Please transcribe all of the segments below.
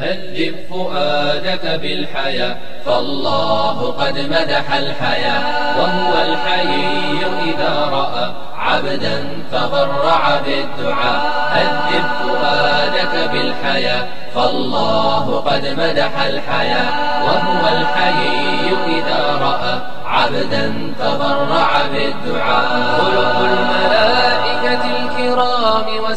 هذب فؤادك بالحياة فالله قد مدح الحياة وهو الحي إذا رأى عبدا تضرع بالدعاء. هذب فؤادك بالحياة فالله قد مدح الحياة وهو الحي إذا رأى عبدا تضرع بالدعاء.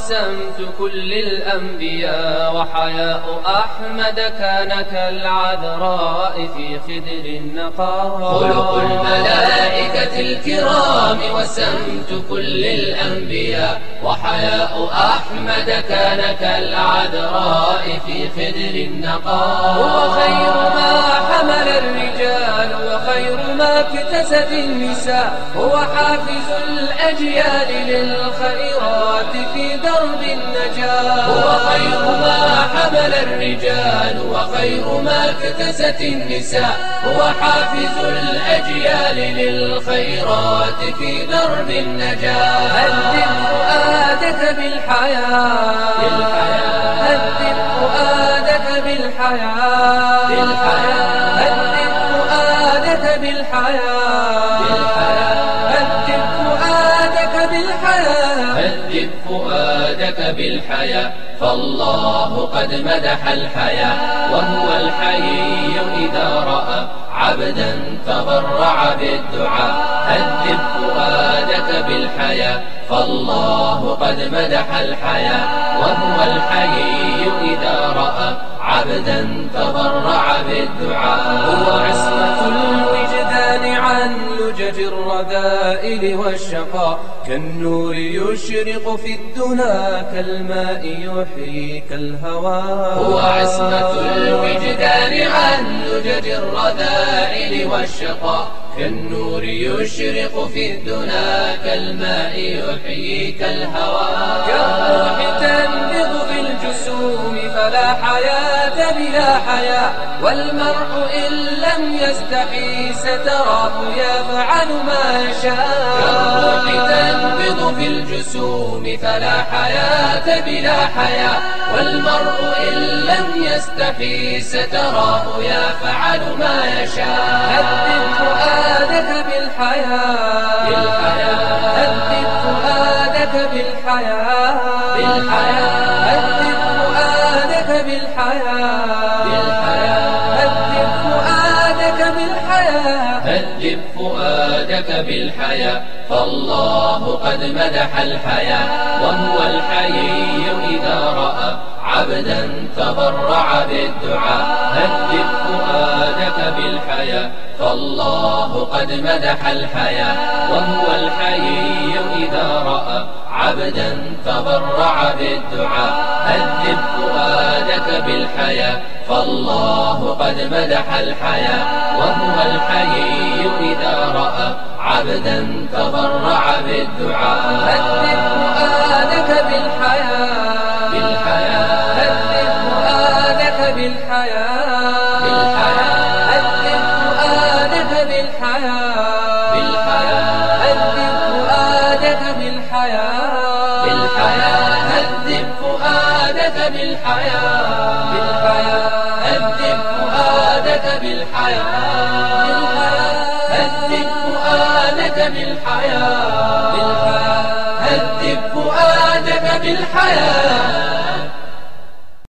وسمت كل الأنبياء وحياء أحمد كان كالعذراء في خدر النقاء خلق الملائكة الكرام وسمت كل الأنبياء وحياء أحمد كان كالعذراء في خدر النقاء هو خير ما حمل الرجال وخير ما اكتست النساء هو حافز الأجيال للخيرات في درب النجاة. هو خير ما حمل الرجال وخير ما اكتست النساء هو حافز الأجيال للخيرات في درب النجاة. هدد فؤادك بالحياة. بالحياة. هدد فؤادك بالحياة. بالحياة فالله قد مدح الحياة وهو الحي إذا رأى عبدا تضرع بالدعاء. هدد فؤادك بالحياة فالله قد مدح الحياة وهو الحي إذا رأى عبدا تضرع بالدعاء. والشقاء كالنور يشرق في الدنا كالماء يحييك الهوى هو عصمة الوجدان عن لجج الرذائل والشقاء كالنور يشرق في الدنا كالماء يحييك الهوى كالروح تنبض في الجسوم فلا حياة بلا حياة والمرء إن لم يستحي ستراه يفعل ما كالروح تنبض في الجسوم فلا حياة بلا حياة والمرء إن لم يستحي ستراه يفعل ما يشاء هدد فؤادك بالحياة بالحياة. هدد فؤادك بالحياة. بالحياة. بالحياة. هدد فؤادك بالحياة. هدد فؤادك بالحياة. فالله قد مدح الحياة. وهو الحي إذا رأى عبدا تضرع بالدعاء. هدد فؤادك بالحياة. فالله قد مدح الحياة. وهو الحي إذا رأى عبدا تضرع بالدعاء. هدد فؤادك بالحياة فالله قد مدح الحياة وهو الحي إذا رأى عبدا تضرع بالدعاء. هدد فؤادك بالحياة. بالحياة. هدد فؤادك بالحياة. بالحياة. هدد فؤادك بالحياة. بالحياة. هدد فؤادك بالحياة. هدد فؤادك بالحياة.